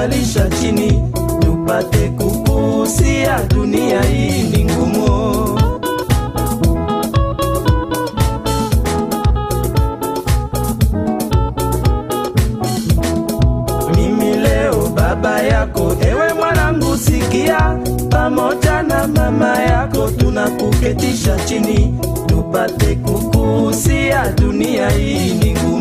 kukalisha chini tupate kukusia dunia hii ni ngumu. Mimi leo baba yako ewe mwanangu sikia. Pamoja na mama yako tunakuketisha chini. Tupate kukusia dunia hii ni ngumu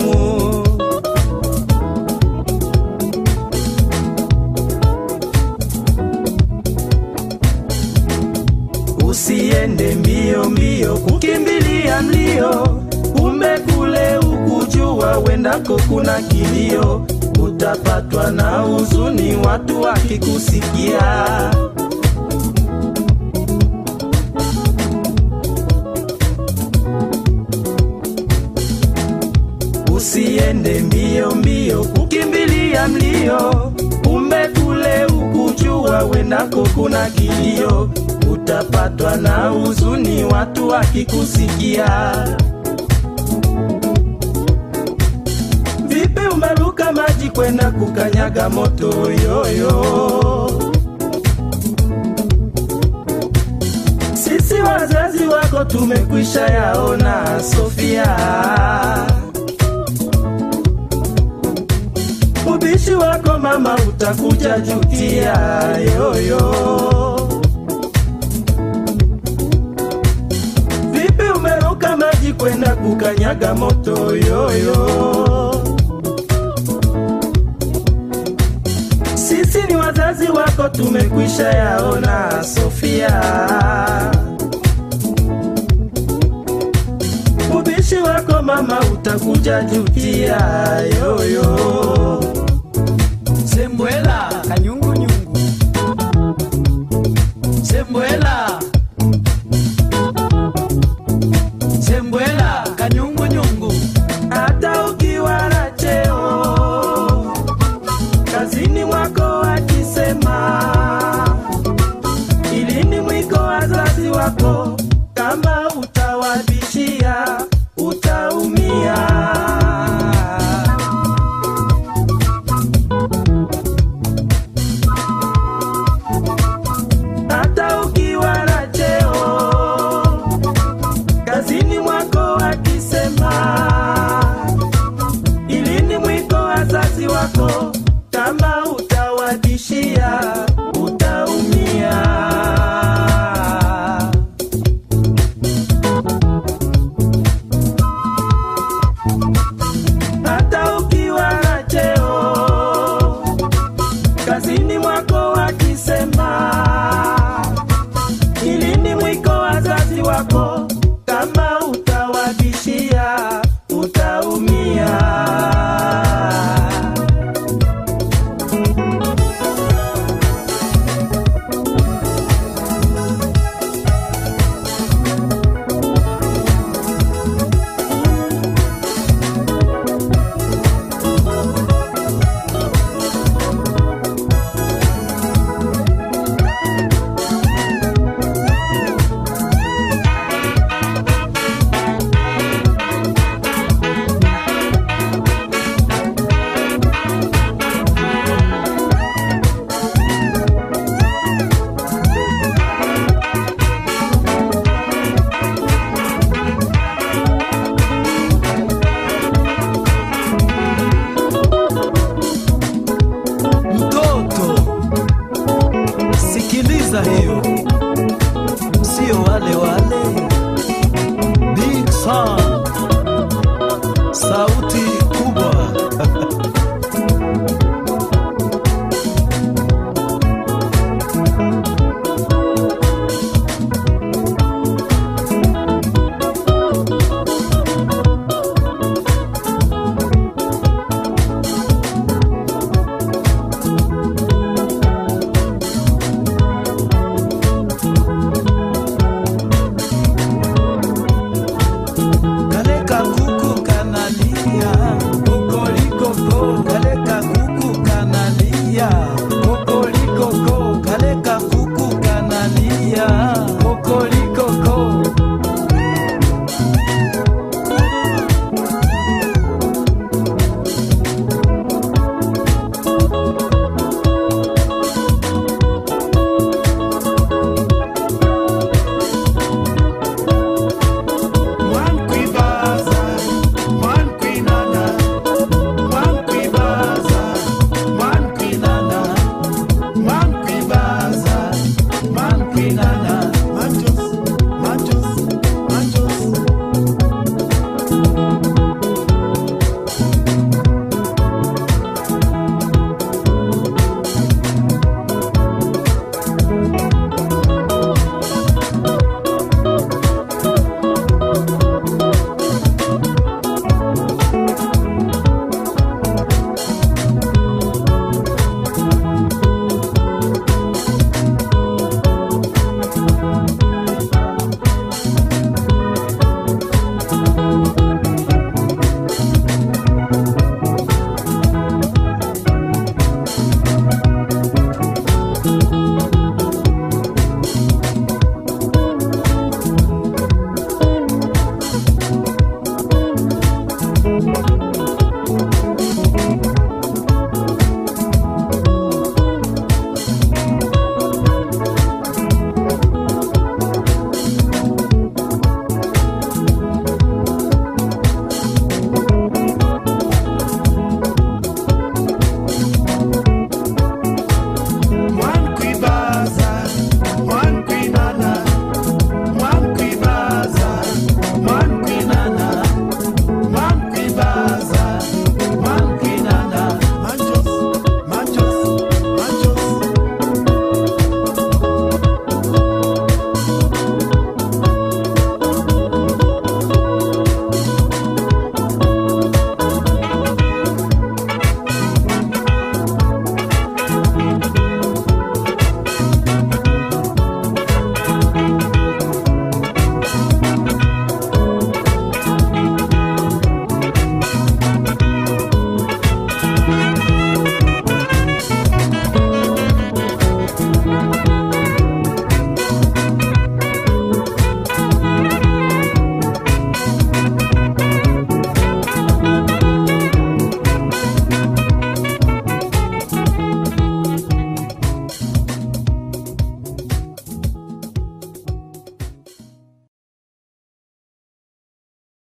usiende mbio mbio kukimbilia mlio. Kumbe kule ukujua wendako kuna kilio. Utapatwa na huzuni watu wakikusikia. Usiende mbio mbio kukimbilia mlio. Kumbe kule ukujua wendako kuna kilio utapatwa na huzuni watu wakikusikia. Vipi umeruka maji kwenda kukanyaga moto? Yoyo. Sisi wazazi wako tumekwisha yaona sofia. Ubishi wako mama utakuja jutia. Yoyo kukanyaga moto yoyo. Sisi ni wazazi wako tumekwisha yaona sofia. Ubishi wako mama utakuja jutia yoyo. Sembwela kanyungunyungu Sembwela wazazi wako Wale wale. Big song, sauti.